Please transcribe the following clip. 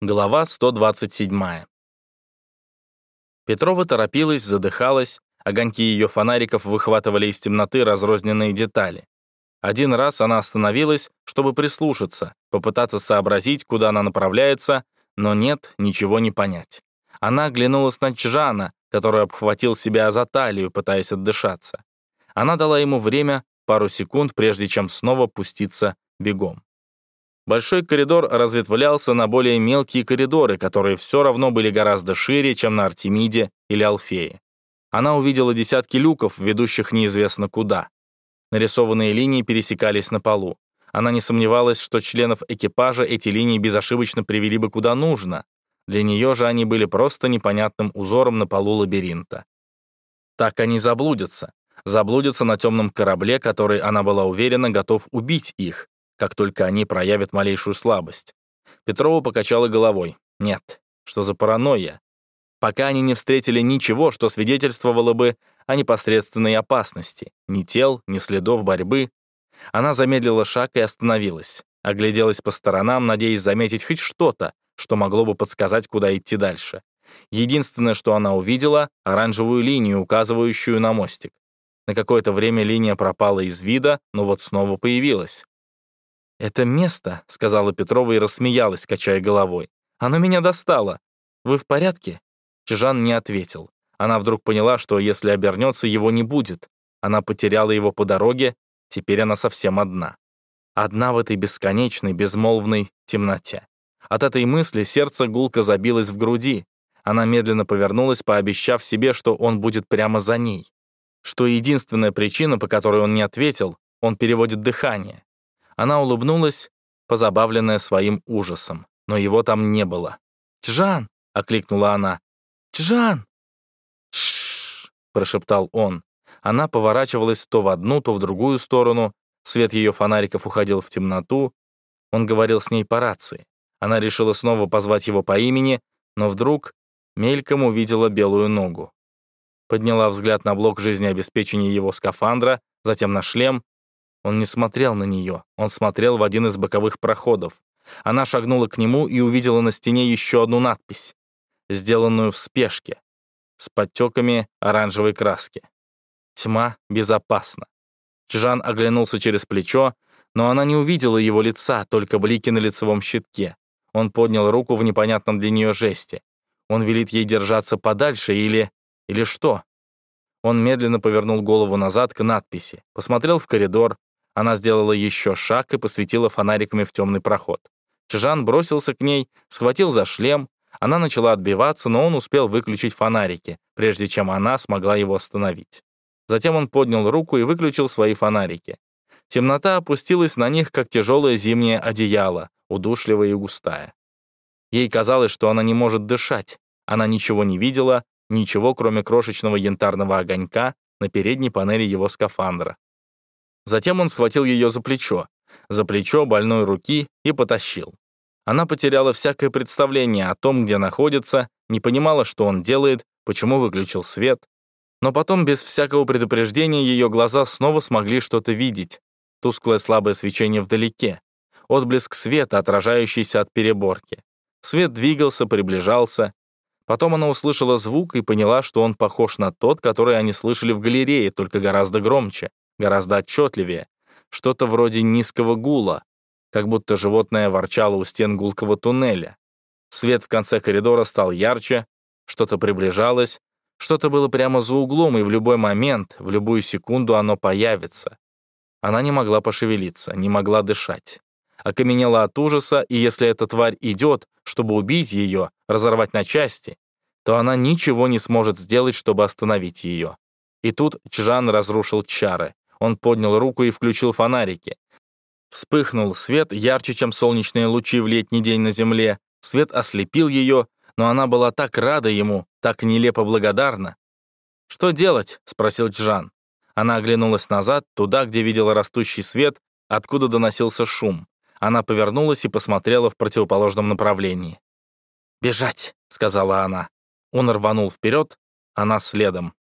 Глава 127. Петрова торопилась, задыхалась, огоньки ее фонариков выхватывали из темноты разрозненные детали. Один раз она остановилась, чтобы прислушаться, попытаться сообразить, куда она направляется, но нет, ничего не понять. Она оглянулась на Чжана, который обхватил себя за талию, пытаясь отдышаться. Она дала ему время, пару секунд, прежде чем снова пуститься бегом. Большой коридор разветвлялся на более мелкие коридоры, которые все равно были гораздо шире, чем на Артемиде или Алфее. Она увидела десятки люков, ведущих неизвестно куда. Нарисованные линии пересекались на полу. Она не сомневалась, что членов экипажа эти линии безошибочно привели бы куда нужно. Для нее же они были просто непонятным узором на полу лабиринта. Так они заблудятся. Заблудятся на темном корабле, который, она была уверена, готов убить их, как только они проявят малейшую слабость. Петрова покачала головой. Нет, что за паранойя? Пока они не встретили ничего, что свидетельствовало бы о непосредственной опасности. Ни тел, ни следов борьбы. Она замедлила шаг и остановилась. Огляделась по сторонам, надеясь заметить хоть что-то, что могло бы подсказать, куда идти дальше. Единственное, что она увидела — оранжевую линию, указывающую на мостик. На какое-то время линия пропала из вида, но вот снова появилась. «Это место», — сказала Петрова и рассмеялась, качая головой. «Оно меня достало. Вы в порядке?» Чижан не ответил. Она вдруг поняла, что если обернется, его не будет. Она потеряла его по дороге, теперь она совсем одна. Одна в этой бесконечной, безмолвной темноте. От этой мысли сердце гулко забилось в груди. Она медленно повернулась, пообещав себе, что он будет прямо за ней. Что единственная причина, по которой он не ответил, он переводит дыхание. Она улыбнулась, позабавленная своим ужасом, но его там не было. «Чжан!» — окликнула она. «Чжан!» «Тш!» — прошептал он. Она поворачивалась то в одну, то в другую сторону. Свет ее фонариков уходил в темноту. Он говорил с ней по рации. Она решила снова позвать его по имени, но вдруг мельком увидела белую ногу. Подняла взгляд на блок жизнеобеспечения его скафандра, затем на шлем, он не смотрел на нее, он смотрел в один из боковых проходов. Она шагнула к нему и увидела на стене еще одну надпись, сделанную в спешке, с подтеками оранжевой краски. «Тьма безопасна». Чжан оглянулся через плечо, но она не увидела его лица, только блики на лицевом щитке. Он поднял руку в непонятном для нее жесте. Он велит ей держаться подальше или... или что? Он медленно повернул голову назад к надписи, посмотрел в коридор, она сделала еще шаг и посветила фонариками в темный проход. Чжан бросился к ней, схватил за шлем. Она начала отбиваться, но он успел выключить фонарики, прежде чем она смогла его остановить. Затем он поднял руку и выключил свои фонарики. Темнота опустилась на них, как тяжелое зимнее одеяло, удушливая и густая. Ей казалось, что она не может дышать. Она ничего не видела, ничего, кроме крошечного янтарного огонька на передней панели его скафандра. Затем он схватил ее за плечо, за плечо больной руки и потащил. Она потеряла всякое представление о том, где находится, не понимала, что он делает, почему выключил свет. Но потом, без всякого предупреждения, ее глаза снова смогли что-то видеть. Тусклое слабое свечение вдалеке. Отблеск света, отражающийся от переборки. Свет двигался, приближался. Потом она услышала звук и поняла, что он похож на тот, который они слышали в галерее, только гораздо громче гораздо отчетливее, что-то вроде низкого гула, как будто животное ворчало у стен гулкого туннеля. Свет в конце коридора стал ярче, что-то приближалось, что-то было прямо за углом, и в любой момент, в любую секунду оно появится. Она не могла пошевелиться, не могла дышать. Окаменела от ужаса, и если эта тварь идет, чтобы убить ее, разорвать на части, то она ничего не сможет сделать, чтобы остановить ее. И тут Чжан разрушил чары. Он поднял руку и включил фонарики. Вспыхнул свет, ярче, чем солнечные лучи в летний день на земле. Свет ослепил ее, но она была так рада ему, так нелепо благодарна. «Что делать?» — спросил Джан. Она оглянулась назад, туда, где видела растущий свет, откуда доносился шум. Она повернулась и посмотрела в противоположном направлении. «Бежать!» — сказала она. Он рванул вперед, она следом.